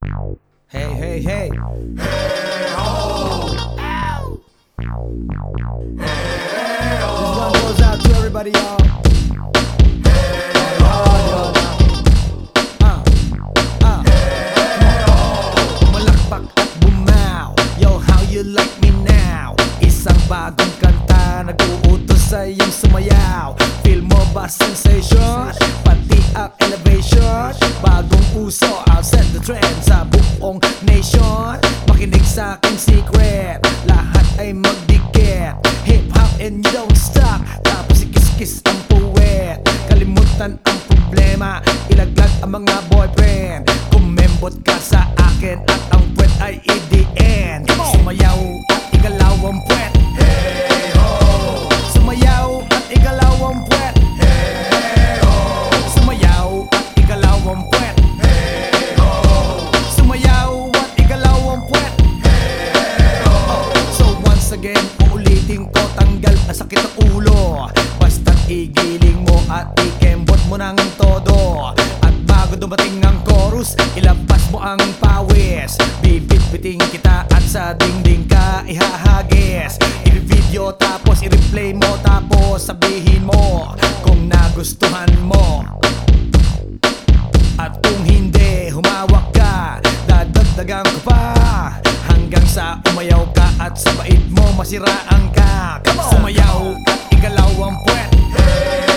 Hey, hey, hey. Hey, ho! Ow! Hey, ho! This one goes out to everybody, y'all. Ah, ah. Bumalakpak at bumaw Yo, how you like me now? Isang bagong kanta Nag-uutos sa iyong sumayaw Feel mo ba sensation? Ang elevation Bagong uso, I'll set the trend Sa buong nation. Makinig sa aking secret Lahat ay magdikit. Hip-hop and you don't stop Tapos ikis-kis ang puwet. Kalimutan ang problema Ilaglag ang mga again, uulitin ko Tanggal ang sakit ng ulo. Basta't igiling mo at ikembot mo ng todo. At bago dumating ang chorus Ilabas mo ang pawis. Bibit-biting kita at sa dingding At sa bait mo masiraan ka. Sumayaw at igalaw ang puwet. Sumayaw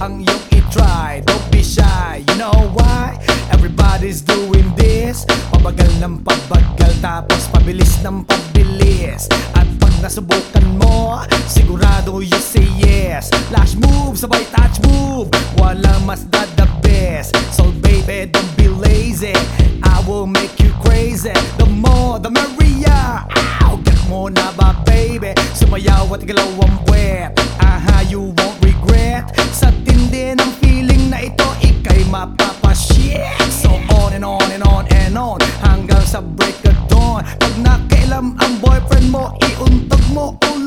ang iyong i-try. Don't be shy, you know why? Everybody's doing this. Pabagal ng pabagal Tapos pabilis ng pabilis. At pag nasubukan mo Sigurado you say yes. Lash move, sabay touch move. Walang mas the best. So baby, don't be lazy. I will make you crazy. The more, the merrier. Ow, get mo na ba baby? Sumayaw at igalaw ang puwet. Aha, you won't ulit Sa tindi ng feeling na ito Ika'y mapapashit. So on and on and on and on Hanggang sa break of dawn. Pag nakailam ang boyfriend mo Iuntog mo ulo